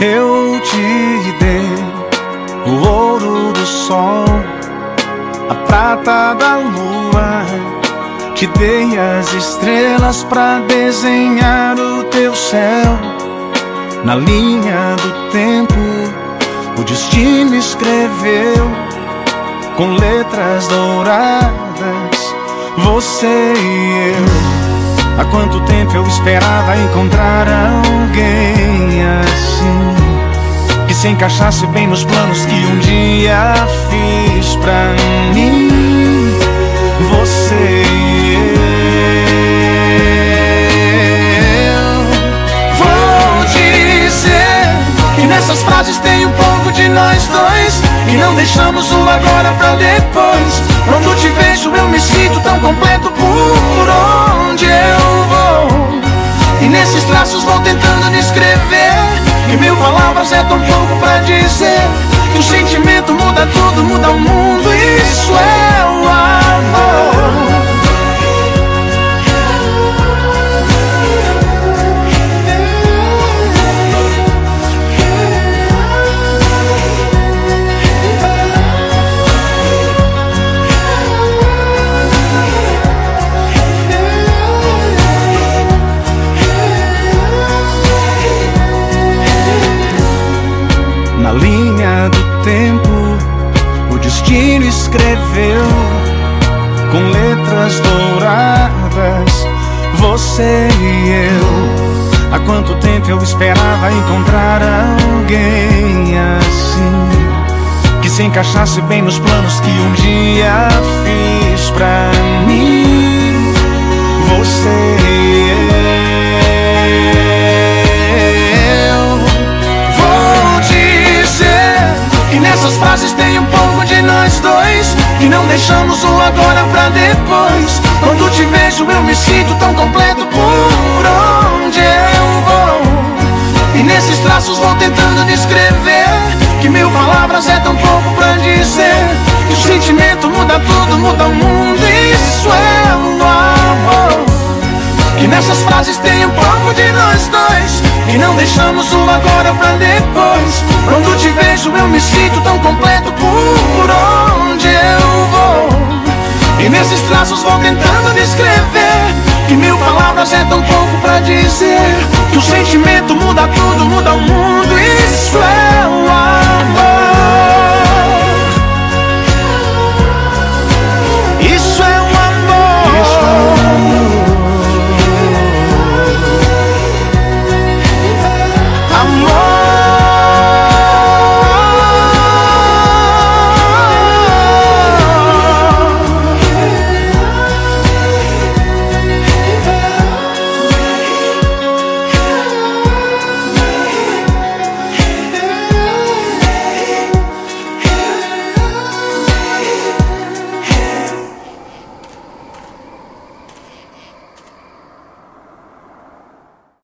Eu te dei o ouro do sol, a prata da lua. Te dei as estrelas para desenhar o teu céu. Na linha do tempo, o destino escreveu com letras douradas você e eu. Há quanto tempo eu esperava encontrar alguém se encaixasse bem nos planos que um dia fiz pra mim. Você e eu. Vou dizer que nessas frases tem um pouco de nós dois. Que não deixamos o agora pra depois. Quando te vejo, eu me sinto tão completo por onde eu vou. E nesses é tão pouco pra dizer. Que o sentimento muda tudo, muda o mundo. Isso é o amor. Linha do tempo, o destino escreveu com letras douradas você e eu. Há quanto tempo eu esperava encontrar alguém assim que se encaixasse bem nos planos que um dia fiz pra mim. Frases tem um pouco de nós dois. Que não deixamos o agora pra depois. Quando te vejo, eu me sinto tão completo por onde eu vou. E nesses traços vou tentando descrever. Que mil palavras é tão pouco pra dizer. Que o sentimento muda tudo, muda o mundo. Isso é o amor. Que nessas frases tem um pouco de nós dois. Que não deixamos o agora pra depois. Quando te vejo eu me sinto tão completo por onde eu vou. E nesses traços vou tentando descrever Que mil palavras é tão pouco pra dizer. Que o sentimento muda tudo, muda o mundo